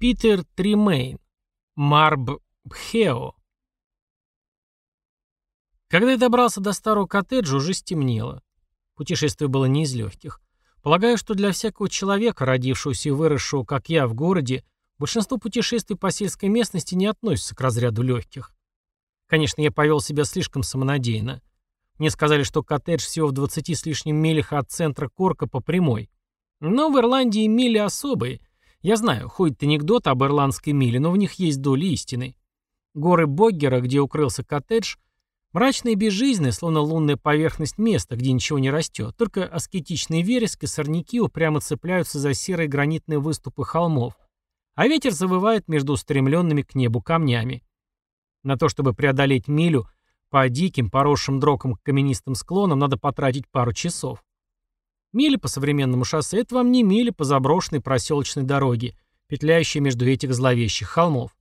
Питер Тримейн. Марб Бхео. Когда я добрался до старого коттеджа, уже стемнело. Путешествие было не из легких. Полагаю, что для всякого человека, родившегося и выросшего, как я, в городе, большинство путешествий по сельской местности не относятся к разряду легких. Конечно, я повел себя слишком самонадеянно. Мне сказали, что коттедж всего в 20 с лишним милях от центра Корка по прямой. Но в Ирландии мили особые. Я знаю, ходит анекдот об ирландской миле, но в них есть доля истины. Горы Боггера, где укрылся коттедж, мрачные и безжизненные, словно лунная поверхность места, где ничего не растет, только аскетичные верески, сорняки упрямо цепляются за серые гранитные выступы холмов, а ветер завывает между устремленными к небу камнями. На то, чтобы преодолеть милю, по диким, поросшим дроком каменистым склонам надо потратить пару часов. Мили по современному шоссе — это вам не мили по заброшенной проселочной дороге, петляющей между этих зловещих холмов.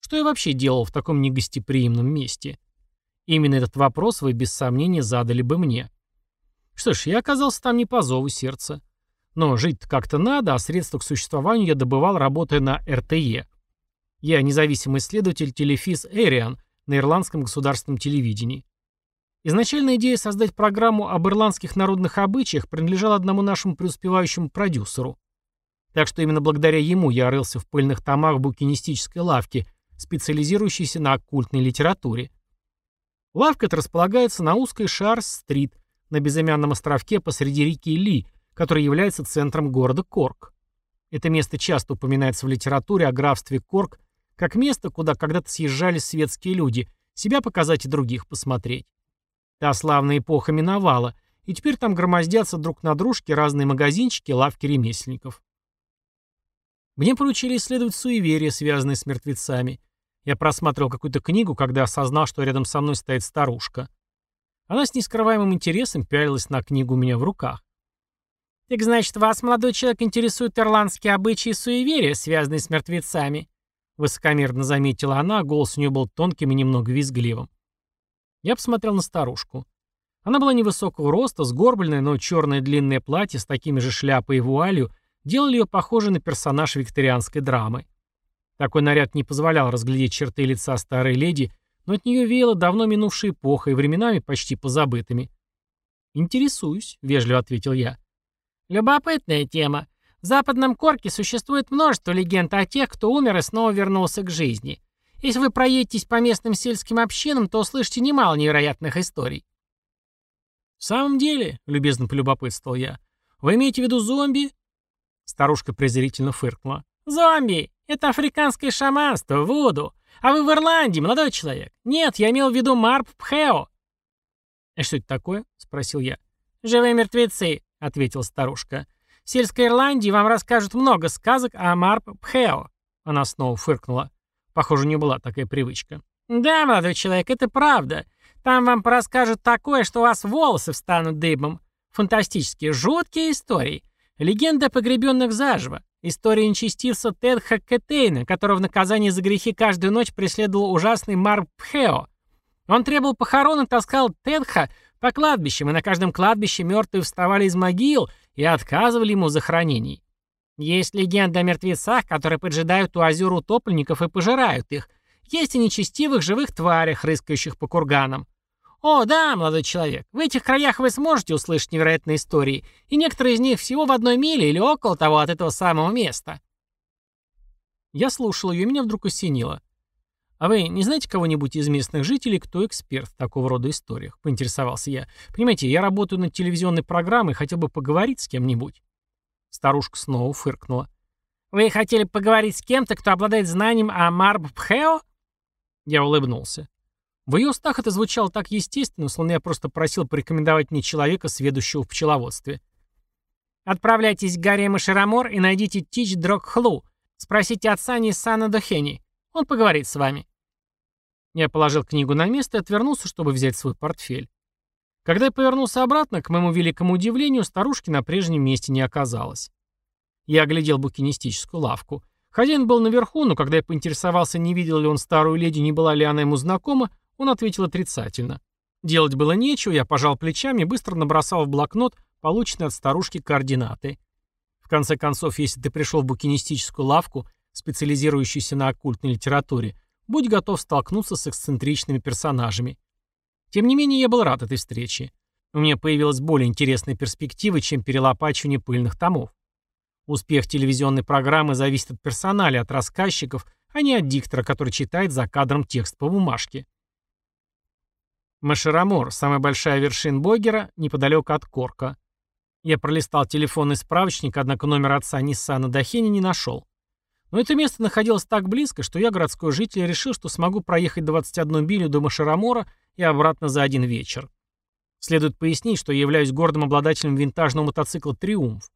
Что я вообще делал в таком негостеприимном месте? Именно этот вопрос вы без сомнения задали бы мне. Что ж, я оказался там не по зову сердца. Но жить-то как-то надо, а средства к существованию я добывал, работая на РТЕ. Я независимый исследователь телефиз Эриан на ирландском государственном телевидении. Изначальная идея создать программу об ирландских народных обычаях принадлежала одному нашему преуспевающему продюсеру. Так что именно благодаря ему я рылся в пыльных томах букинистической лавки, специализирующейся на оккультной литературе. Лавка эта располагается на узкой Шарс-стрит, на безымянном островке посреди реки Ли, который является центром города Корк. Это место часто упоминается в литературе о графстве Корк как место, куда когда-то съезжали светские люди, себя показать и других посмотреть. Та славная эпоха миновала, и теперь там громоздятся друг на дружке разные магазинчики лавки ремесленников. Мне поручили исследовать суеверия, связанные с мертвецами. Я просматривал какую-то книгу, когда осознал, что рядом со мной стоит старушка. Она с нескрываемым интересом пялилась на книгу у меня в руках. «Так значит, вас, молодой человек, интересуют ирландские обычаи и суеверия, связанные с мертвецами?» Высокомерно заметила она, а голос у нее был тонким и немного визгливым. Я посмотрел на старушку. Она была невысокого роста, сгорбленная, но черное длинное платье с такими же шляпой и вуалью делали ее похожей на персонаж викторианской драмы. Такой наряд не позволял разглядеть черты лица старой леди, но от нее веяло давно минувшей эпохой временами почти позабытыми. «Интересуюсь», — вежливо ответил я. «Любопытная тема. В западном Корке существует множество легенд о тех, кто умер и снова вернулся к жизни. Если вы проедетесь по местным сельским общинам, то услышите немало невероятных историй. «В самом деле», — любезно полюбопытствовал я, — «вы имеете в виду зомби?» Старушка презрительно фыркнула. «Зомби! Это африканское шаманство, вуду. А вы в Ирландии, молодой человек. Нет, я имел в виду Марп Пхео». «А что это такое?» — спросил я. «Живые мертвецы», — ответила старушка. «В сельской Ирландии вам расскажут много сказок о Марп Пхео». Она снова фыркнула. Похоже, не была такая привычка. «Да, молодой человек, это правда. Там вам расскажут такое, что у вас волосы встанут дыбом. Фантастические, жуткие истории. Легенда о погребенных заживо. История нечестивца Тедха Кетейна, которого в наказание за грехи каждую ночь преследовал ужасный Марп Пхео. Он требовал похорон и таскал Тедха по кладбищам, и на каждом кладбище мертвые вставали из могил и отказывали ему в захоронении. Есть легенда о мертвецах, которые поджидают у озер утопленников и пожирают их. Есть и нечестивых живых тварях, рыскающих по курганам. О, да, молодой человек, в этих краях вы сможете услышать невероятные истории, и некоторые из них всего в одной миле или около того от этого самого места. Я слушал ее, и меня вдруг осенило. «А вы не знаете кого-нибудь из местных жителей, кто эксперт в такого рода историях?» — поинтересовался я. «Понимаете, я работаю над телевизионной программой хотел бы поговорить с кем-нибудь». Старушка снова фыркнула. «Вы хотели поговорить с кем-то, кто обладает знанием о Марб-Пхео?» Я улыбнулся. В ее устах это звучало так естественно, словно я просто просил порекомендовать мне человека, сведущего в пчеловодстве. «Отправляйтесь к горе Маширамор и найдите Тич Дрогхлу. Спросите отца Ниссана Дохени. Он поговорит с вами». Я положил книгу на место и отвернулся, чтобы взять свой портфель. Когда я повернулся обратно, к моему великому удивлению, старушки на прежнем месте не оказалось. Я оглядел букинистическую лавку. Хозяин был наверху, но когда я поинтересовался, не видел ли он старую леди, не была ли она ему знакома, он ответил отрицательно. Делать было нечего, я пожал плечами и быстро набросал в блокнот полученные от старушки координаты. В конце концов, если ты пришел в букинистическую лавку, специализирующуюся на оккультной литературе, будь готов столкнуться с эксцентричными персонажами. Тем не менее, я был рад этой встрече. У меня появилась более интересная перспектива, чем перелопачивание пыльных томов. Успех телевизионной программы зависит от персонала, от рассказчиков, а не от диктора, который читает за кадром текст по бумажке. Машерамор, самая большая вершина Богера, неподалеку от Корка. Я пролистал телефонный справочник, однако номер отца Ниссана Дахини не нашел. Но это место находилось так близко, что я, городской житель, решил, что смогу проехать 21 билю до Машерамора и обратно за один вечер. Следует пояснить, что я являюсь гордым обладателем винтажного мотоцикла «Триумф».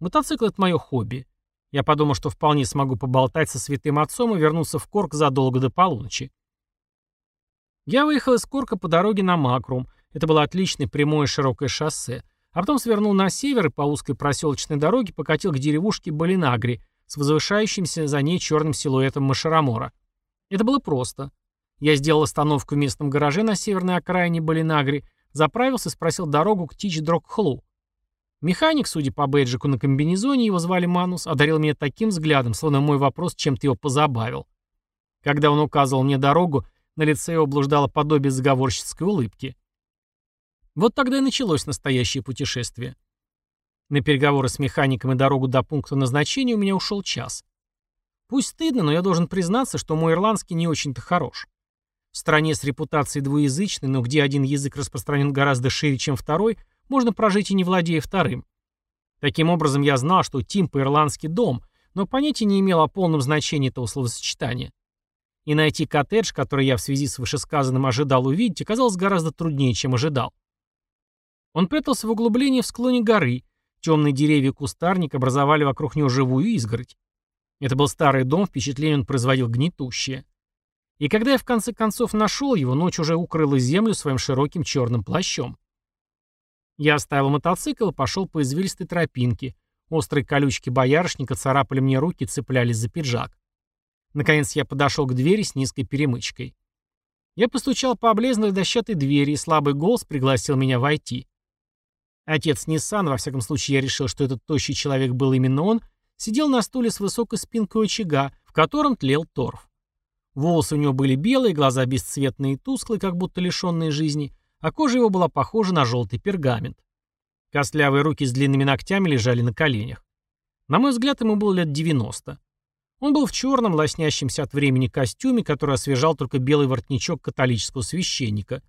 Мотоцикл — это мое хобби. Я подумал, что вполне смогу поболтать со святым отцом и вернуться в Корк задолго до полуночи. Я выехал из Корка по дороге на Макрум. Это было отличное прямое широкое шоссе. А потом свернул на север и по узкой проселочной дороге покатил к деревушке Балинагри с возвышающимся за ней черным силуэтом Машарамора. Это было просто. Я сделал остановку в местном гараже на северной окраине Балинагри, заправился и спросил дорогу к Тич-Дрокхлу. Механик, судя по бейджику на комбинезоне, его звали Манус, одарил меня таким взглядом, словно мой вопрос чем-то его позабавил. Когда он указывал мне дорогу, на лице его блуждало подобие заговорщицкой улыбки. Вот тогда и началось настоящее путешествие. На переговоры с механиком и дорогу до пункта назначения у меня ушел час. Пусть стыдно, но я должен признаться, что мой ирландский не очень-то хорош. В стране с репутацией двуязычной, но где один язык распространен гораздо шире, чем второй, можно прожить и не владея вторым. Таким образом, я знал, что Тим по-ирландски дом, но понятия не имел о полном значении этого словосочетания. И найти коттедж, который я в связи с вышесказанным ожидал увидеть, оказалось гораздо труднее, чем ожидал. Он прятался в углублении в склоне горы, темные деревья и кустарник образовали вокруг него живую изгородь. Это был старый дом, впечатление он производил гнетущее. И когда я в конце концов нашел его, ночь уже укрыла землю своим широким черным плащом. Я оставил мотоцикл и пошел по извилистой тропинке. Острые колючки боярышника царапали мне руки и цеплялись за пиджак. Наконец я подошел к двери с низкой перемычкой. Я постучал по облезлой дощатой двери, и слабый голос пригласил меня войти. Отец Ниссан, во всяком случае я решил, что этот тощий человек был именно он, сидел на стуле с высокой спинкой очага, в котором тлел торф. Волосы у него были белые, глаза бесцветные и тусклые, как будто лишенные жизни, а кожа его была похожа на желтый пергамент. Костлявые руки с длинными ногтями лежали на коленях. На мой взгляд, ему было лет 90. Он был в черном, лоснящемся от времени костюме, который освежал только белый воротничок католического священника.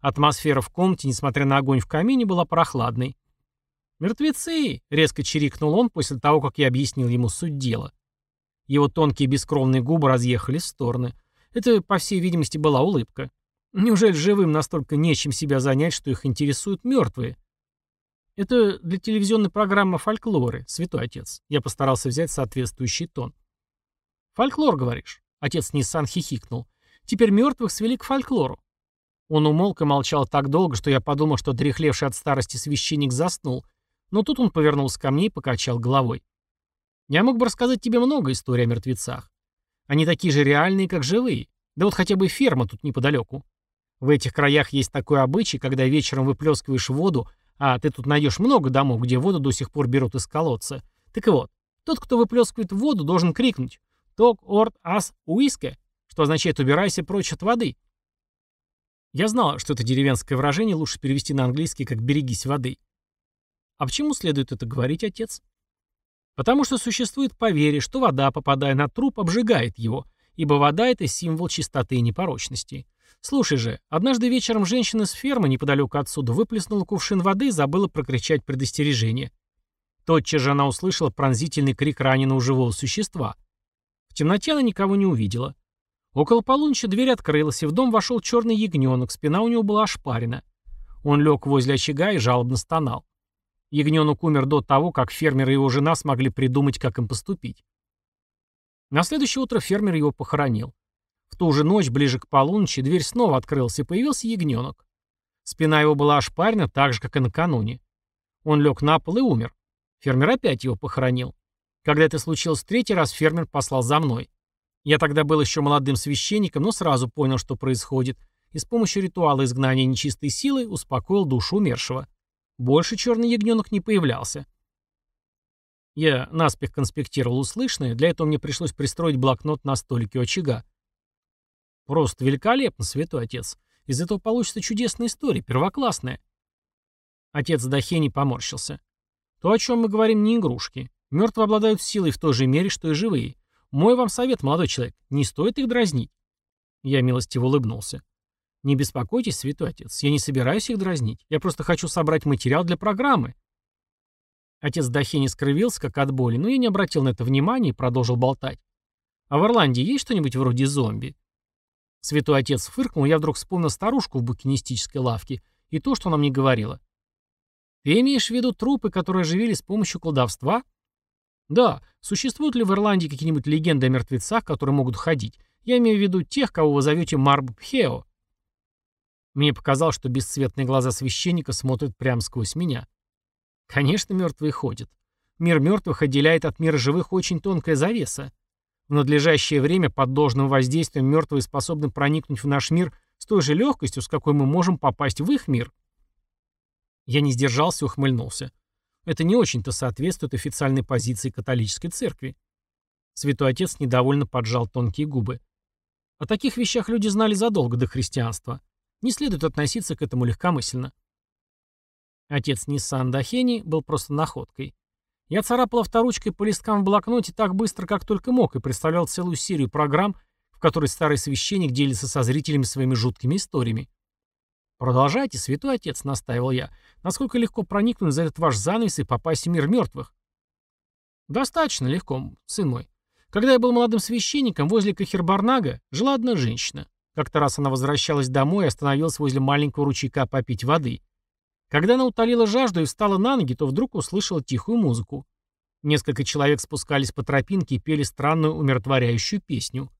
Атмосфера в комнате, несмотря на огонь в камине, была прохладной. «Мертвецы!» — резко чирикнул он после того, как я объяснил ему суть дела. Его тонкие бескровные губы разъехались в стороны. Это, по всей видимости, была улыбка. Неужели живым настолько нечем себя занять, что их интересуют мертвые? Это для телевизионной программы фольклоры, святой отец. Я постарался взять соответствующий тон. «Фольклор, говоришь?» Отец Ниссан хихикнул. «Теперь мертвых свели к фольклору». Он умолк и молчал так долго, что я подумал, что дряхлевший от старости священник заснул, но тут он повернулся ко мне и покачал головой. «Я мог бы рассказать тебе много историй о мертвецах. Они такие же реальные, как живые. Да вот хотя бы ферма тут неподалеку. В этих краях есть такой обычай, когда вечером выплескиваешь воду, а ты тут найдешь много домов, где воду до сих пор берут из колодца. Так вот, тот, кто выплескивает воду, должен крикнуть «Ток орт ас уиске», что означает «убирайся прочь от воды». Я знал, что это деревенское выражение лучше перевести на английский как «берегись воды». А почему следует это говорить, отец? Потому что существует поверье, что вода, попадая на труп, обжигает его, ибо вода — это символ чистоты и непорочности. Слушай же, однажды вечером женщина с фермы неподалеку отсюда выплеснула кувшин воды и забыла прокричать предостережение. Тотчас же она услышала пронзительный крик раненого живого существа — темноте она никого не увидела. Около полуночи дверь открылась, и в дом вошел черный ягненок, спина у него была ошпарена. Он лег возле очага и жалобно стонал. Ягненок умер до того, как фермер и его жена смогли придумать, как им поступить. На следующее утро фермер его похоронил. В ту же ночь, ближе к полуночи, дверь снова открылась, и появился ягненок. Спина его была ошпарена так же, как и накануне. Он лег на пол и умер. Фермер опять его похоронил. Когда это случилось третий раз, фермер послал за мной. Я тогда был еще молодым священником, но сразу понял, что происходит, и с помощью ритуала изгнания нечистой силы успокоил душу умершего. Больше черный ягненок не появлялся. Я наспех конспектировал услышанное, для этого мне пришлось пристроить блокнот на столике очага. Просто великолепно, святой отец. Из этого получится чудесная история, первоклассная. Отец Дахени поморщился. То, о чем мы говорим, не игрушки. Мертвые обладают силой в той же мере, что и живые. Мой вам совет, молодой человек, не стоит их дразнить. Я милостиво улыбнулся. Не беспокойтесь, святой отец, я не собираюсь их дразнить. Я просто хочу собрать материал для программы. Отец Дахини скрывился, как от боли, но я не обратил на это внимания и продолжил болтать. А в Ирландии есть что-нибудь вроде зомби? Святой отец фыркнул, я вдруг вспомнил старушку в букинистической лавке и то, что она мне говорила. Ты имеешь в виду трупы, которые оживили с помощью колдовства? Да. Существуют ли в Ирландии какие-нибудь легенды о мертвецах, которые могут ходить? Я имею в виду тех, кого вы зовете Марб-Пхео. Мне показалось, что бесцветные глаза священника смотрят прямо сквозь меня. Конечно, мертвые ходят. Мир мертвых отделяет от мира живых очень тонкая завеса. В надлежащее время под должным воздействием мертвые способны проникнуть в наш мир с той же легкостью, с какой мы можем попасть в их мир. Я не сдержался и ухмыльнулся. Это не очень-то соответствует официальной позиции католической церкви. Святой отец недовольно поджал тонкие губы. О таких вещах люди знали задолго до христианства. Не следует относиться к этому легкомысленно. Отец Ниссан Дахени был просто находкой. Я царапал авторучкой по листкам в блокноте так быстро, как только мог, и представлял целую серию программ, в которой старый священник делится со зрителями своими жуткими историями. «Продолжайте, святой отец», — настаивал я. «Насколько легко проникнуть за этот ваш занавес и попасть в мир мертвых?» «Достаточно легко, сын мой. Когда я был молодым священником, возле Кахербарнага жила одна женщина. Как-то раз она возвращалась домой и остановилась возле маленького ручейка попить воды. Когда она утолила жажду и встала на ноги, то вдруг услышала тихую музыку. Несколько человек спускались по тропинке и пели странную умиротворяющую песню.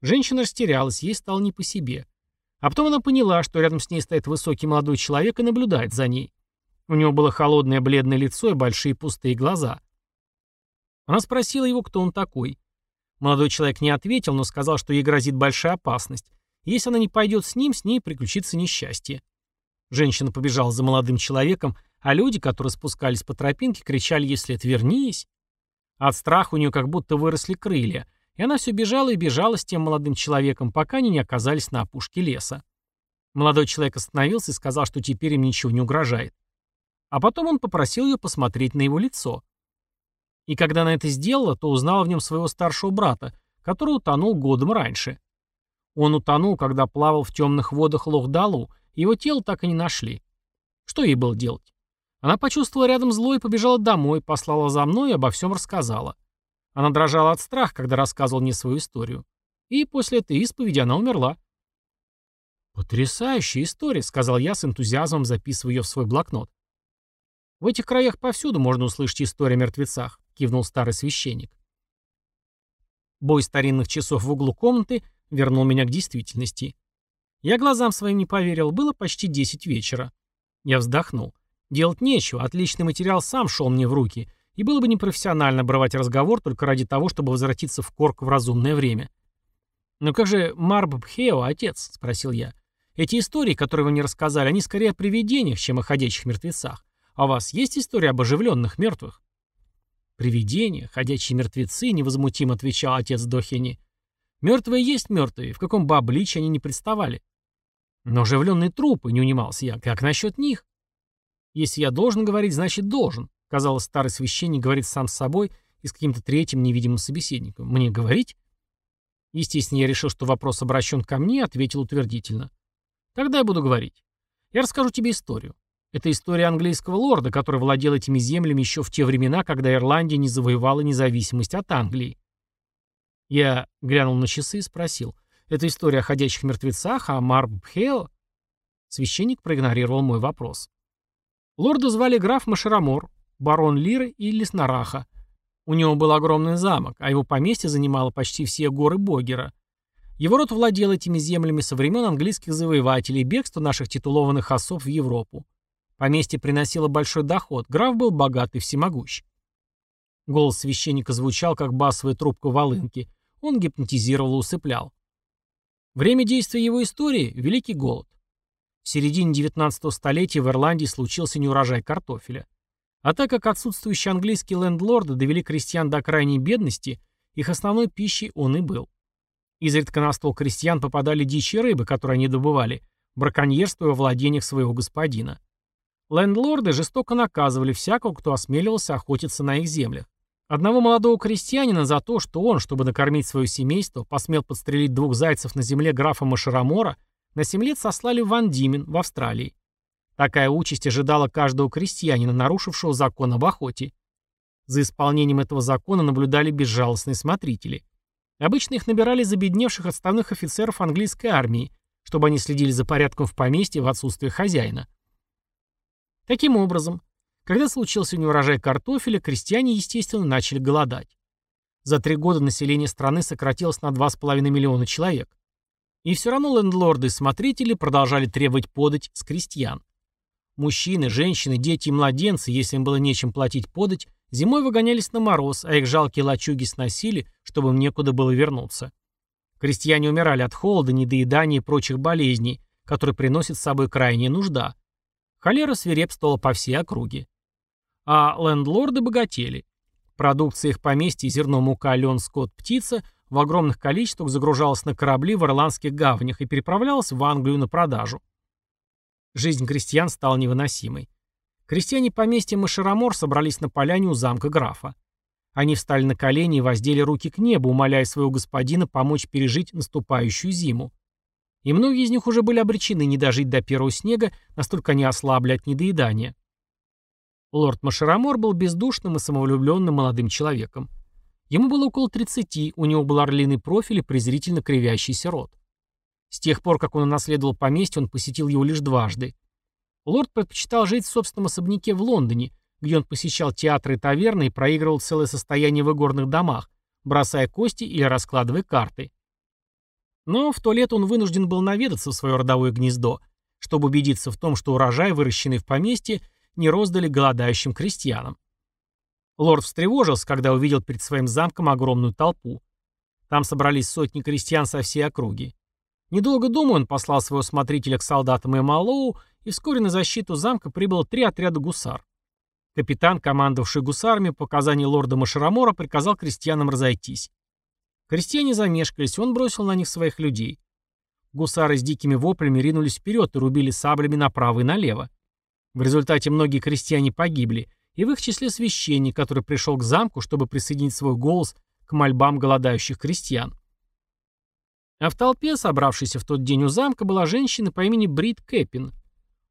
Женщина растерялась, ей стало не по себе. А потом она поняла, что рядом с ней стоит высокий молодой человек и наблюдает за ней. У него было холодное бледное лицо и большие пустые глаза. Она спросила его, кто он такой. Молодой человек не ответил, но сказал, что ей грозит большая опасность. Если она не пойдет с ним, с ней приключится несчастье. Женщина побежала за молодым человеком, а люди, которые спускались по тропинке, кричали ей вслед «Вернись!». От страха у нее как будто выросли крылья, и она все бежала и бежала с тем молодым человеком, пока они не оказались на опушке леса. Молодой человек остановился и сказал, что теперь им ничего не угрожает. А потом он попросил ее посмотреть на его лицо. И когда она это сделала, то узнала в нем своего старшего брата, который утонул годом раньше. Он утонул, когда плавал в темных водах Лохдалу, его тело так и не нашли. Что ей было делать? Она почувствовала рядом зло и побежала домой, послала за мной и обо всем рассказала. Она дрожала от страха, когда рассказывал мне свою историю. И после этой исповеди она умерла. «Потрясающая история», — сказал я с энтузиазмом, записывая ее в свой блокнот. «В этих краях повсюду можно услышать историю о мертвецах», — кивнул старый священник. Бой старинных часов в углу комнаты вернул меня к действительности. Я глазам своим не поверил, было почти 10 вечера. Я вздохнул. Делать нечего, отличный материал сам шел мне в руки, и было бы непрофессионально обрывать разговор только ради того, чтобы возвратиться в Корк в разумное время. «Но как же Марббхео, отец?» — спросил я. «Эти истории, которые вы мне рассказали, они скорее о привидениях, чем о ходячих мертвецах. А у вас есть история об оживленных мертвых?» «Привидения, ходячие мертвецы», — невозмутимо отвечал отец Дохини. «Мертвые есть мертвые, в каком бы обличии они не представали. Но оживленные трупы, не унимался я, как насчет них? Если я должен говорить, значит должен. Казалось, старый священник говорит сам с собой и с каким-то третьим невидимым собеседником. Мне говорить? Естественно, я решил, что вопрос обращен ко мне, ответил утвердительно. Тогда я буду говорить. Я расскажу тебе историю. Это история английского лорда, который владел этими землями еще в те времена, когда Ирландия не завоевала независимость от Англии. Я глянул на часы и спросил. Это история о ходячих мертвецах, а Марбхео? Священник проигнорировал мой вопрос. Лорда звали граф Машерамор, барон Лиры и Леснараха. У него был огромный замок, а его поместье занимало почти все горы Богера. Его род владел этими землями со времен английских завоевателей и бегства наших титулованных особ в Европу. Поместье приносило большой доход, граф был богат и всемогущ. Голос священника звучал, как басовая трубка волынки. Он гипнотизировал и усыплял. Время действия его истории – Великий голод. В середине 19 столетия в Ирландии случился неурожай картофеля. А так как отсутствующие английские лендлорды довели крестьян до крайней бедности, их основной пищей он и был. Изредка на стол крестьян попадали дичьи рыбы, которые они добывали, браконьерствуя во владениях своего господина. Лендлорды жестоко наказывали всякого, кто осмеливался охотиться на их землях. Одного молодого крестьянина за то, что он, чтобы накормить свое семейство, посмел подстрелить двух зайцев на земле графа Машерамора, на семь лет сослали в Ван Димен в Австралии. Такая участь ожидала каждого крестьянина, нарушившего закон об охоте. За исполнением этого закона наблюдали безжалостные смотрители. Обычно их набирали забедневших отставных офицеров английской армии, чтобы они следили за порядком в поместье в отсутствие хозяина. Таким образом, когда случился неурожай картофеля, крестьяне, естественно, начали голодать. За три года население страны сократилось на 2,5 миллиона человек. И все равно лендлорды и смотрители продолжали требовать подать с крестьян. Мужчины, женщины, дети и младенцы, если им было нечем платить подать, зимой выгонялись на мороз, а их жалкие лачуги сносили, чтобы им некуда было вернуться. Крестьяне умирали от холода, недоедания и прочих болезней, которые приносят с собой крайняя нужда. Холера свирепствовала по всей округе. А лендлорды богатели. Продукция их поместья, зерно, мука, лен, скот, птица в огромных количествах загружалась на корабли в ирландских гаванях и переправлялась в Англию на продажу. Жизнь крестьян стала невыносимой. Крестьяне поместья Машерамор собрались на поляне у замка графа. Они встали на колени и воздели руки к небу, умоляя своего господина помочь пережить наступающую зиму. И многие из них уже были обречены не дожить до первого снега, настолько они ослабли от недоедания. Лорд Машерамор был бездушным и самовлюбленным молодым человеком. Ему было около 30, у него был орлиный профиль и презрительно кривящийся рот. С тех пор, как он унаследовал поместье, он посетил его лишь дважды. Лорд предпочитал жить в собственном особняке в Лондоне, где он посещал театры и таверны и проигрывал целое состояние в игорных домах, бросая кости или раскладывая карты. Но в то лето он вынужден был наведаться в свое родовое гнездо, чтобы убедиться в том, что урожай, выращенный в поместье, не роздали голодающим крестьянам. Лорд встревожился, когда увидел перед своим замком огромную толпу. Там собрались сотни крестьян со всей округи. Недолго думая, он послал своего смотрителя к солдатам Эмалоу, и вскоре на защиту замка прибыло три отряда гусар. Капитан, командовавший гусарами, по показанию лорда Машарамора, приказал крестьянам разойтись. Крестьяне замешкались, он бросил на них своих людей. Гусары с дикими воплями ринулись вперед и рубили саблями направо и налево. В результате многие крестьяне погибли, и в их числе священник, который пришел к замку, чтобы присоединить свой голос к мольбам голодающих крестьян. А в толпе, собравшейся в тот день у замка, была женщина по имени Брит Кэппин.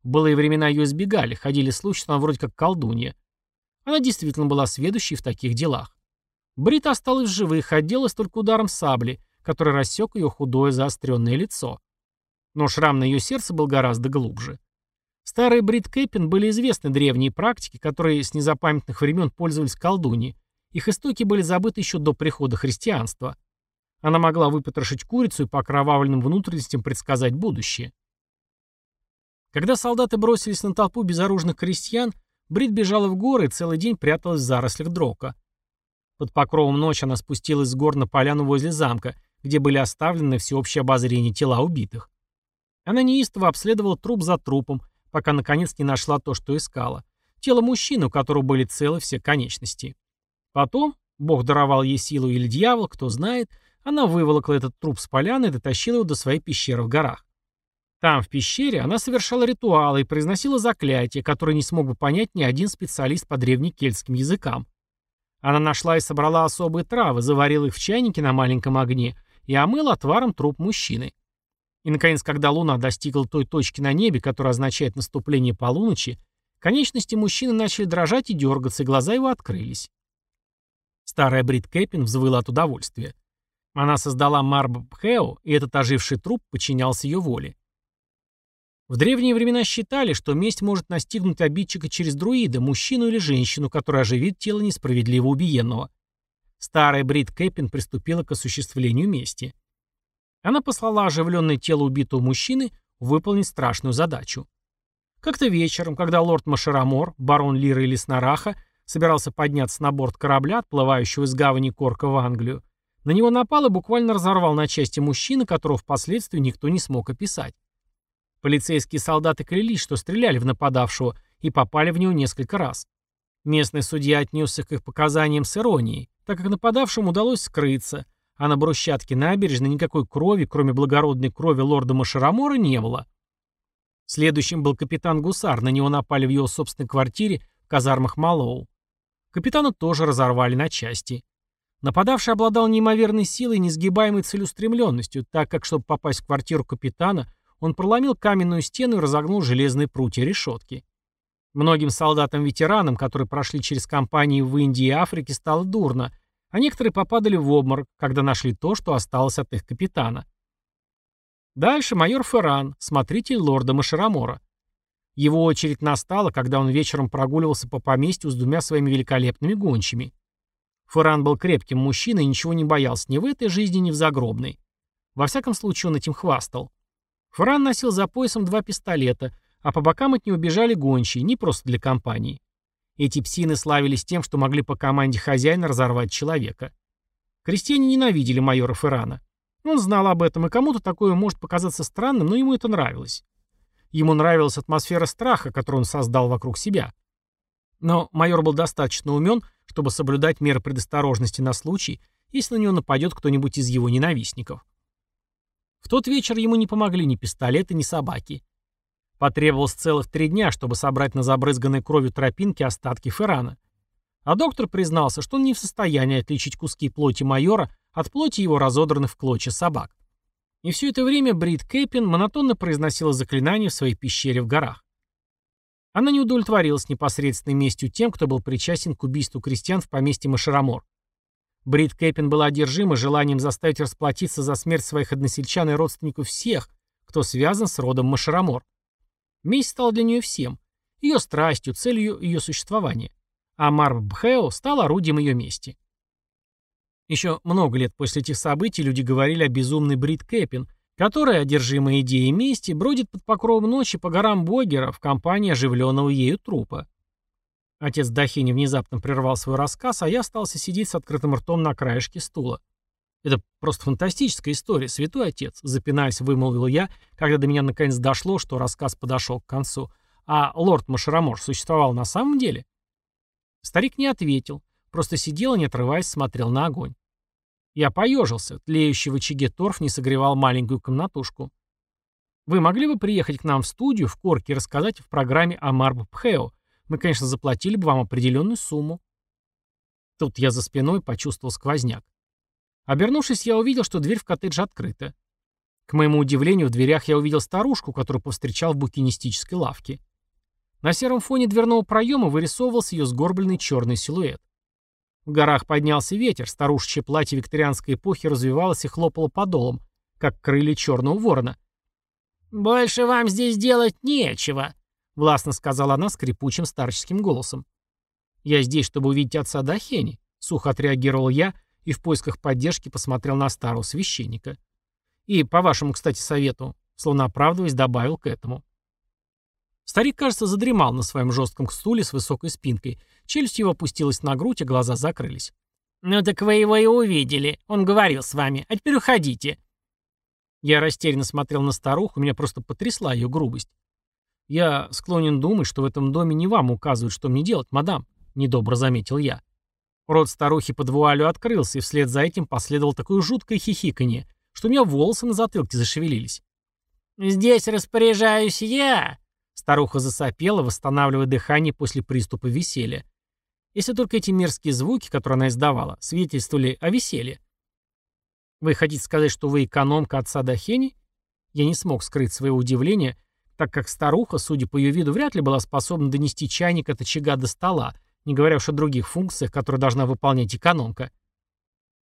В былые времена ее избегали, ходили слухи, что она вроде как колдунья. Она действительно была сведущей в таких делах. Брит осталась в живых, отделалась только ударом сабли, который рассек ее худое заостренное лицо. Но шрам на ее сердце был гораздо глубже. Старые Брит Кэппин были известны древние практики, которые с незапамятных времен пользовались колдуньи. Их истоки были забыты еще до прихода христианства. Она могла выпотрошить курицу и по окровавленным внутренностям предсказать будущее. Когда солдаты бросились на толпу безоружных крестьян, Брит бежала в горы и целый день пряталась в зарослях дрока. Под покровом ночи она спустилась с гор на поляну возле замка, где были оставлены всеобщее обозрение тела убитых. Она неистово обследовала труп за трупом, пока наконец не нашла то, что искала. Тело мужчины, у которого были целы все конечности. Потом, Бог даровал ей силу или дьявол, кто знает, она выволокла этот труп с поляны и дотащила его до своей пещеры в горах. Там, в пещере, она совершала ритуалы и произносила заклятия, которые не смог бы понять ни один специалист по древнекельтским языкам. Она нашла и собрала особые травы, заварила их в чайнике на маленьком огне и омыла отваром труп мужчины. И, наконец, когда луна достигла той точки на небе, которая означает наступление полуночи, конечности мужчины начали дрожать и дергаться, и глаза его открылись. Старая Брит Кэппин взвыла от удовольствия. Она создала Марб Пхео, и этот оживший труп подчинялся ее воле. В древние времена считали, что месть может настигнуть обидчика через друида, мужчину или женщину, которая оживит тело несправедливо убиенного. Старая Брит Кэппин приступила к осуществлению мести. Она послала оживленное тело убитого мужчины выполнить страшную задачу. Как-то вечером, когда лорд Машерамор, барон Лира или Снараха, собирался подняться на борт корабля, отплывающего из гавани Корка в Англию, на него напал и буквально разорвал на части мужчины, которого впоследствии никто не смог описать. Полицейские солдаты клялись, что стреляли в нападавшего и попали в него несколько раз. Местный судья отнесся к их показаниям с иронией, так как нападавшим удалось скрыться, а на брусчатке набережной никакой крови, кроме благородной крови лорда Машарамора, не было. Следующим был капитан Гусар, на него напали в его собственной квартире в казармах Малоу. Капитана тоже разорвали на части. Нападавший обладал неимоверной силой и несгибаемой целеустремленностью, так как, чтобы попасть в квартиру капитана, он проломил каменную стену и разогнул железные прутья решетки. Многим солдатам-ветеранам, которые прошли через кампании в Индии и Африке, стало дурно, а некоторые попадали в обморок, когда нашли то, что осталось от их капитана. Дальше майор Ферран, смотритель лорда Машерамора. Его очередь настала, когда он вечером прогуливался по поместью с двумя своими великолепными гончими. Ферран был крепким мужчиной и ничего не боялся ни в этой жизни, ни в загробной. Во всяком случае, он этим хвастал. Ферран носил за поясом два пистолета, а по бокам от него бежали гончие, не просто для компании. Эти псины славились тем, что могли по команде хозяина разорвать человека. Крестьяне ненавидели майора Феррана. Он знал об этом, и кому-то такое может показаться странным, но ему это нравилось. Ему нравилась атмосфера страха, которую он создал вокруг себя. Но майор был достаточно умен, чтобы соблюдать меры предосторожности на случай, если на него нападет кто-нибудь из его ненавистников. В тот вечер ему не помогли ни пистолеты, ни собаки. Потребовалось целых три дня, чтобы собрать на забрызганной кровью тропинке остатки Феррана. А доктор признался, что он не в состоянии отличить куски плоти майора от плоти его разодранных в клочья собак. И все это время Брит Кейпин монотонно произносила заклинания в своей пещере в горах. Она не удовлетворилась непосредственной местью тем, кто был причастен к убийству крестьян в поместье Машарамор. Брит Кейпин была одержима желанием заставить расплатиться за смерть своих односельчан и родственников всех, кто связан с родом Машарамор. Месть стала для нее всем. Ее страстью, целью ее существования. А Марв Бхео стал орудием ее мести. Еще много лет после этих событий люди говорили о безумной Брит Кэппин, которая, одержимая идеей мести, бродит под покровом ночи по горам Богера в компании оживленного ею трупа. Отец Дахини внезапно прервал свой рассказ, а я остался сидеть с открытым ртом на краешке стула. «Это просто фантастическая история, святой отец», — запинаясь, вымолвил я, когда до меня наконец дошло, что рассказ подошел к концу. «А лорд Машарамор существовал на самом деле?» Старик не ответил, просто сидел и, не отрываясь, смотрел на огонь. Я поежился, тлеющий в очаге торф не согревал маленькую комнатушку. «Вы могли бы приехать к нам в студию в Корке и рассказать в программе о Марб Пхео? Мы, конечно, заплатили бы вам определенную сумму». Тут я за спиной почувствовал сквозняк. Обернувшись, я увидел, что дверь в коттедж открыта. К моему удивлению, в дверях я увидел старушку, которую повстречал в букинистической лавке. На сером фоне дверного проема вырисовывался ее сгорбленный черный силуэт. В горах поднялся ветер, старушечье платье викторианской эпохи развивалось и хлопало подолом, как крылья черного ворона. «Больше вам здесь делать нечего», — властно сказала она скрипучим старческим голосом. «Я здесь, чтобы увидеть отца Дахени», — сухо отреагировал я, и в поисках поддержки посмотрел на старого священника. И, по вашему, кстати, совету, словно оправдываясь, добавил к этому. Старик, кажется, задремал на своем жестком стуле с высокой спинкой. Челюсть его опустилась на грудь, а глаза закрылись. «Ну так вы его и увидели. Он говорил с вами. А теперь уходите». Я растерянно смотрел на старуху, меня просто потрясла ее грубость. «Я склонен думать, что в этом доме не вам указывают, что мне делать, мадам», — недобро заметил я. Рот старухи под вуалью открылся, и вслед за этим последовало такое жуткое хихиканье, что у меня волосы на затылке зашевелились. «Здесь распоряжаюсь я!» Старуха засопела, восстанавливая дыхание после приступа веселья. Если только эти мерзкие звуки, которые она издавала, свидетельствовали о веселье. «Вы хотите сказать, что вы экономка отца Дахени?» Я не смог скрыть своего удивления, так как старуха, судя по ее виду, вряд ли была способна донести чайник от очага до стола, не говоря уж о других функциях, которые должна выполнять экономка.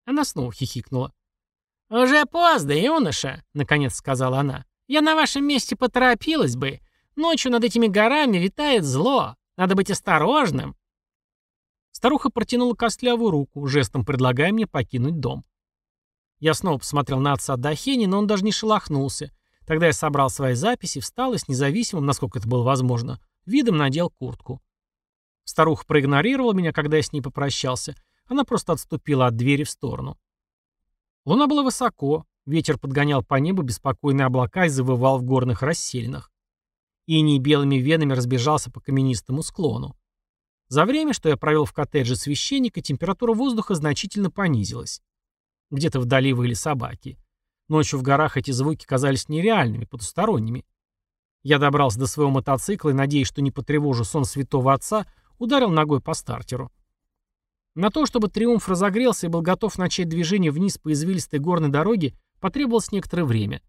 Она снова хихикнула. «Уже поздно, юноша», — наконец сказала она. «Я на вашем месте поторопилась бы. Ночью над этими горами витает зло. Надо быть осторожным». Старуха протянула костлявую руку, жестом предлагая мне покинуть дом. Я снова посмотрел на отца Дахени, но он даже не шелохнулся. Тогда я собрал свои записи, встал и с независимым, насколько это было возможно, видом надел куртку. Старуха проигнорировала меня, когда я с ней попрощался. Она просто отступила от двери в сторону. Луна была высоко, ветер подгонял по небу беспокойные облака и завывал в горных расселинах. Иней белыми венами разбежался по каменистому склону. За время, что я провел в коттедже священника, температура воздуха значительно понизилась. Где-то вдали выли собаки. Ночью в горах эти звуки казались нереальными, потусторонними. Я добрался до своего мотоцикла и, надеясь, что не потревожу сон святого отца, ударил ногой по стартеру. На то, чтобы «Триумф» разогрелся и был готов начать движение вниз по извилистой горной дороге, потребовалось некоторое время.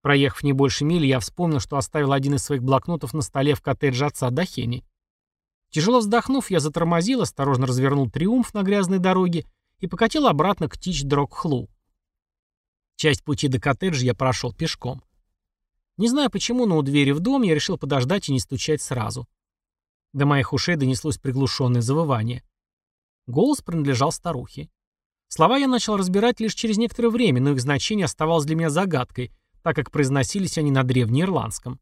Проехав не больше мили, я вспомнил, что оставил один из своих блокнотов на столе в коттедже отца Дахени. Тяжело вздохнув, я затормозил, осторожно развернул «Триумф» на грязной дороге и покатил обратно к Тич-Дрог-Хлу. Часть пути до коттеджа я прошел пешком. Не знаю почему, но у двери в дом я решил подождать и не стучать сразу. До моих ушей донеслось приглушенное завывание. Голос принадлежал старухе. Слова я начал разбирать лишь через некоторое время, но их значение оставалось для меня загадкой, так как произносились они на древнеирландском.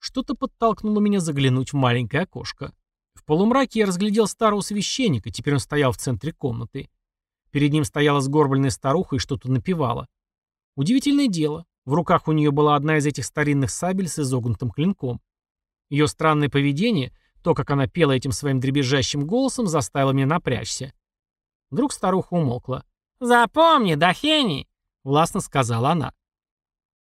Что-то подтолкнуло меня заглянуть в маленькое окошко. В полумраке я разглядел старого священника, теперь он стоял в центре комнаты. Перед ним стояла сгорбленная старуха и что-то напевала. Удивительное дело, в руках у нее была одна из этих старинных сабель с изогнутым клинком. Ее странное поведение то, как она пела этим своим дребезжащим голосом, заставило меня напрячься. Вдруг старуха умолкла. «Запомни, Дахени!» — властно сказала она.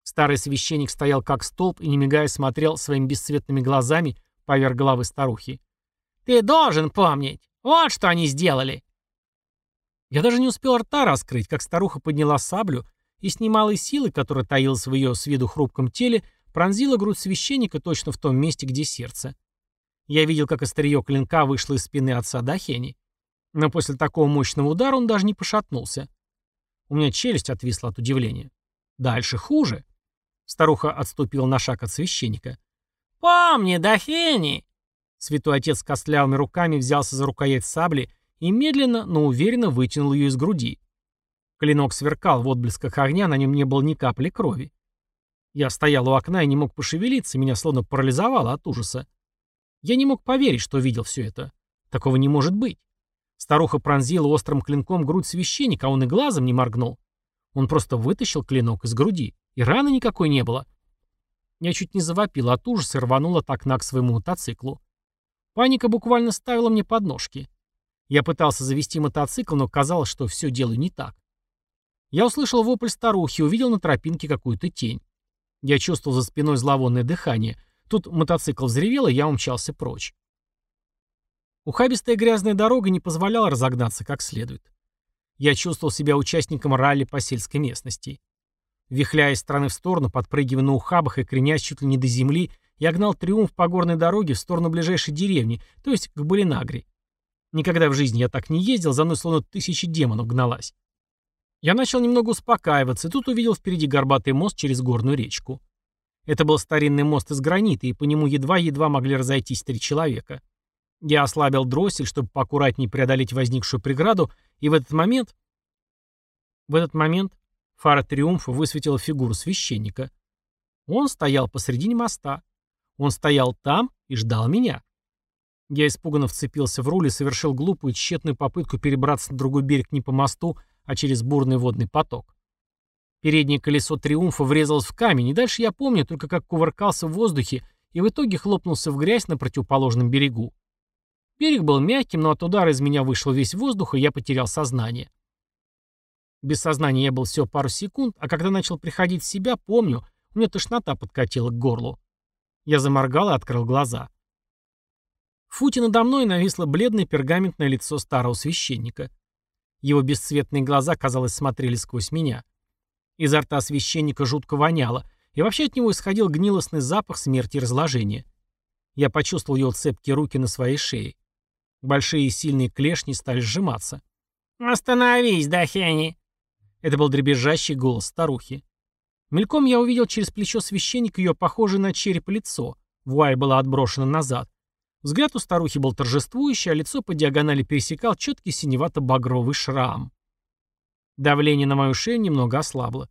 Старый священник стоял как столб и, не мигая, смотрел своими бесцветными глазами поверх головы старухи. «Ты должен помнить! Вот что они сделали!» Я даже не успел рта раскрыть, как старуха подняла саблю и с немалой силой, которая таилась в ее с виду хрупком теле, пронзила грудь священника точно в том месте, где сердце. Я видел, как острие клинка вышло из спины отца Дахени. Но после такого мощного удара он даже не пошатнулся. У меня челюсть отвисла от удивления. Дальше хуже. Старуха отступила на шаг от священника. «Помни, Дахени!» Святой отец костлявыми руками взялся за рукоять сабли и медленно, но уверенно вытянул ее из груди. Клинок сверкал в отблесках огня, на нем не было ни капли крови. Я стоял у окна и не мог пошевелиться, меня словно парализовало от ужаса. Я не мог поверить, что видел все это. Такого не может быть. Старуха пронзила острым клинком грудь священника, а он и глазом не моргнул. Он просто вытащил клинок из груди, и раны никакой не было. Я чуть не завопил от ужаса и рванул от окна к своему мотоциклу. Паника буквально ставила мне подножки. Я пытался завести мотоцикл, но казалось, что все делаю не так. Я услышал вопль старухи увидел на тропинке какую-то тень. Я чувствовал за спиной зловонное дыхание. Тут мотоцикл взревел, и я умчался прочь. Ухабистая грязная дорога не позволяла разогнаться как следует. Я чувствовал себя участником ралли по сельской местности. Вихляя из стороны в сторону, подпрыгивая на ухабах и кренясь чуть ли не до земли, я гнал триумф по горной дороге в сторону ближайшей деревни, то есть к Балинагре. Никогда в жизни я так не ездил, за мной словно тысячи демонов гналась. Я начал немного успокаиваться, и тут увидел впереди горбатый мост через горную речку. Это был старинный мост из гранита, и по нему едва-едва могли разойтись три человека. Я ослабил дроссель, чтобы поаккуратнее преодолеть возникшую преграду, и в этот момент... В этот момент фара Триумфа высветила фигуру священника. Он стоял посредине моста. Он стоял там и ждал меня. Я испуганно вцепился в руль и совершил глупую тщетную попытку перебраться на другой берег не по мосту, а через бурный водный поток. Переднее колесо «Триумфа» врезалось в камень, и дальше я помню только как кувыркался в воздухе и в итоге хлопнулся в грязь на противоположном берегу. Берег был мягким, но от удара из меня вышел весь воздух, и я потерял сознание. Без сознания я был всего пару секунд, а когда начал приходить в себя, помню, у меня тошнота подкатила к горлу. Я заморгал и открыл глаза. В футе надо мной нависло бледное пергаментное лицо старого священника. Его бесцветные глаза, казалось, смотрели сквозь меня. — Изо рта священника жутко воняло, и вообще от него исходил гнилостный запах смерти и разложения. Я почувствовал его цепкие руки на своей шее. Большие и сильные клешни стали сжиматься. «Остановись, Дахени!» Это был дребезжащий голос старухи. Мельком я увидел через плечо священника ее похожее на череп лицо. Вуаль была отброшена назад. Взгляд у старухи был торжествующий, а лицо по диагонали пересекал четкий синевато-багровый шрам. Давление на мою шею немного ослабло.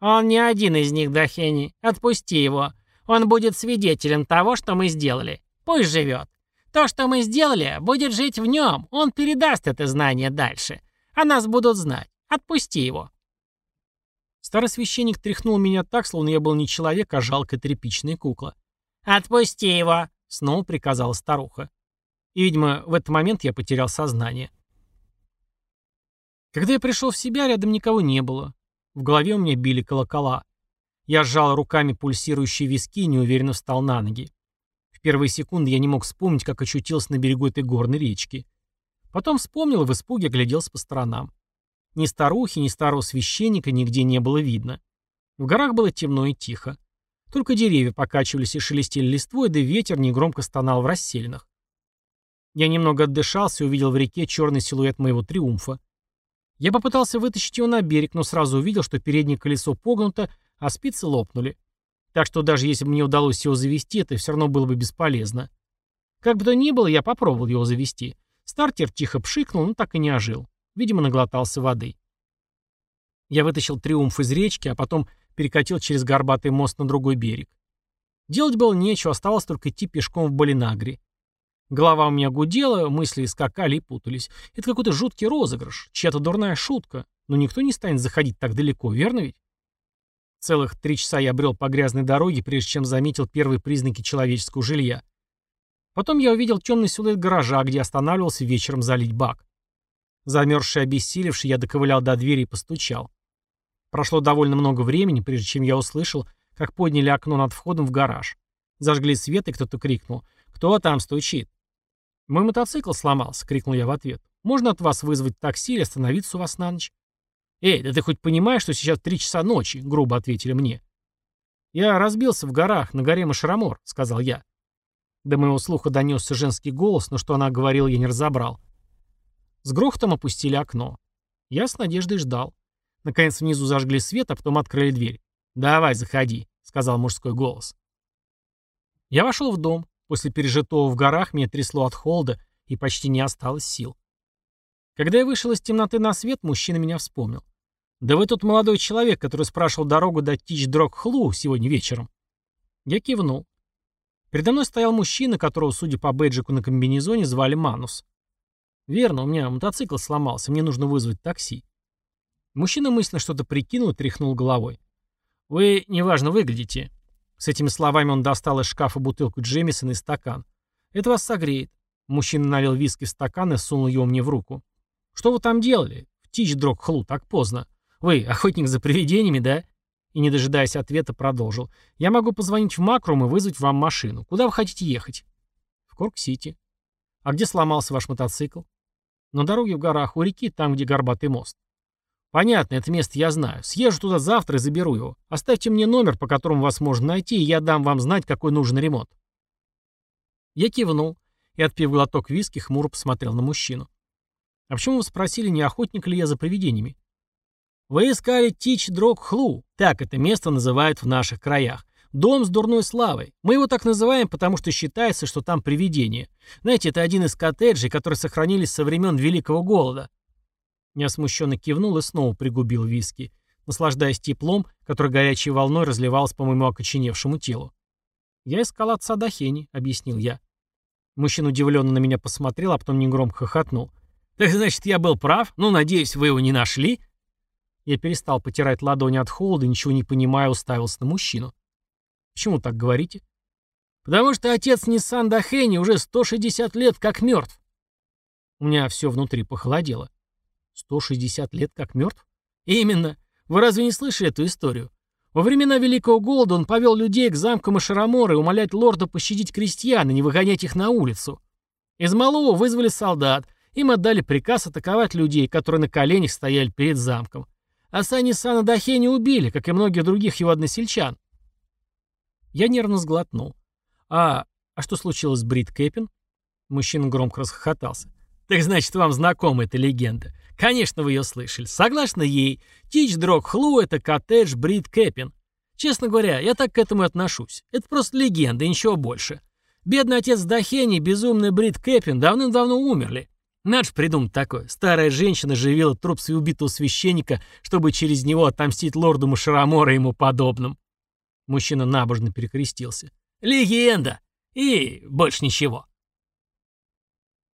«Он не один из них, Дахени. Отпусти его. Он будет свидетелем того, что мы сделали. Пусть живет. То, что мы сделали, будет жить в нем. Он передаст это знание дальше. А нас будут знать. Отпусти его». Старый священник тряхнул меня так, словно я был не человек, а жалкая тряпичная кукла. «Отпусти его!» — снова приказала старуха. И, видимо, в этот момент я потерял сознание. Когда я пришел в себя, рядом никого не было. В голове у меня били колокола. Я сжал руками пульсирующие виски и неуверенно встал на ноги. В первые секунды я не мог вспомнить, как очутился на берегу этой горной речки. Потом вспомнил и в испуге огляделся по сторонам. Ни старухи, ни старого священника нигде не было видно. В горах было темно и тихо. Только деревья покачивались и шелестели листвой, да ветер негромко стонал в расселенных. Я немного отдышался и увидел в реке черный силуэт моего триумфа. Я попытался вытащить его на берег, но сразу увидел, что переднее колесо погнуто, а спицы лопнули. Так что даже если бы мне удалось его завести, это все равно было бы бесполезно. Как бы то ни было, я попробовал его завести. Стартер тихо пшикнул, но так и не ожил. Видимо, наглотался воды. Я вытащил триумф из речки, а потом перекатил через горбатый мост на другой берег. Делать было нечего, оставалось только идти пешком в Болинагре. Голова у меня гудела, мысли скакали и путались. Это какой-то жуткий розыгрыш, чья-то дурная шутка. Но никто не станет заходить так далеко, верно ведь? Целых три часа я брел по грязной дороге, прежде чем заметил первые признаки человеческого жилья. Потом я увидел темный силуэт гаража, где останавливался вечером залить бак. Замерзший и обессилевший, я доковылял до двери и постучал. Прошло довольно много времени, прежде чем я услышал, как подняли окно над входом в гараж. Зажгли свет, и кто-то крикнул «Кто там стучит?» «Мой мотоцикл сломался», — крикнул я в ответ. «Можно от вас вызвать такси или остановиться у вас на ночь?» «Эй, да ты хоть понимаешь, что сейчас три часа ночи?» — грубо ответили мне. «Я разбился в горах, на горе Машрамор», — сказал я. До моего слуха донесся женский голос, но что она говорила, я не разобрал. С грохотом опустили окно. Я с надеждой ждал. Наконец внизу зажгли свет, а потом открыли дверь. «Давай, заходи», — сказал мужской голос. Я вошел в дом. После пережитого в горах меня трясло от холода и почти не осталось сил. Когда я вышел из темноты на свет, мужчина меня вспомнил. «Да вы тот молодой человек, который спрашивал дорогу до Тич-Дрог-Хлу сегодня вечером». Я кивнул. Передо мной стоял мужчина, которого, судя по бейджику на комбинезоне, звали Манус. «Верно, у меня мотоцикл сломался, мне нужно вызвать такси». Мужчина мысленно что-то прикинул и тряхнул головой. «Вы неважно выглядите». С этими словами он достал из шкафа бутылку Джемисона и стакан. «Это вас согреет». Мужчина налил виски в стакан и сунул его мне в руку. «Что вы там делали? В дрог хлу, так поздно. Вы охотник за привидениями, да?» И, не дожидаясь ответа, продолжил. «Я могу позвонить в Макрум и вызвать вам машину. Куда вы хотите ехать?» «В Корк-Сити». «А где сломался ваш мотоцикл?» «На дороге в горах, у реки, там, где горбатый мост». «Понятно, это место я знаю. Съезжу туда завтра и заберу его. Оставьте мне номер, по которому вас можно найти, и я дам вам знать, какой нужен ремонт». Я кивнул и, отпив глоток виски, хмуро посмотрел на мужчину. «А почему вы спросили, не охотник ли я за привидениями?» «Вы искали Тич Дрог Хлу, так это место называют в наших краях. Дом с дурной славой. Мы его так называем, потому что считается, что там привидение. Знаете, это один из коттеджей, которые сохранились со времен Великого Голода. Я смущенно кивнул и снова пригубил виски, наслаждаясь теплом, который горячей волной разливался по моему окоченевшему телу. «Я искал отца Дахени», — объяснил я. Мужчина удивленно на меня посмотрел, а потом негромко хохотнул. «Так значит, я был прав? Ну, надеюсь, вы его не нашли?» Я перестал потирать ладони от холода, ничего не понимая, уставился на мужчину. «Почему так говорите?» «Потому что отец Ниссан Дахени уже 160 лет как мертв». У меня все внутри похолодело. 160 лет как мертв? Именно. Вы разве не слышали эту историю? Во времена Великого Голода он повел людей к замкам и умолять лорда пощадить крестьян и не выгонять их на улицу. Из малого вызвали солдат, им отдали приказ атаковать людей, которые на коленях стояли перед замком. А Сани Сана Дахени убили, как и многих других его односельчан. Я нервно сглотнул. А, а что случилось с Брит Кэппин? Мужчина громко расхохотался. Так значит, вам знакома эта легенда. Конечно, вы ее слышали. Согласно ей, Тич Дрог Хлу — это коттедж Брит Кэппин. Честно говоря, я так к этому и отношусь. Это просто легенда, и ничего больше. Бедный отец Дахени, безумный Брит Кэппин, давным-давно умерли. Надо же придумать такое. Старая женщина живила труп убитого священника, чтобы через него отомстить лорду Машарамора и ему подобным. Мужчина набожно перекрестился. «Легенда! И больше ничего».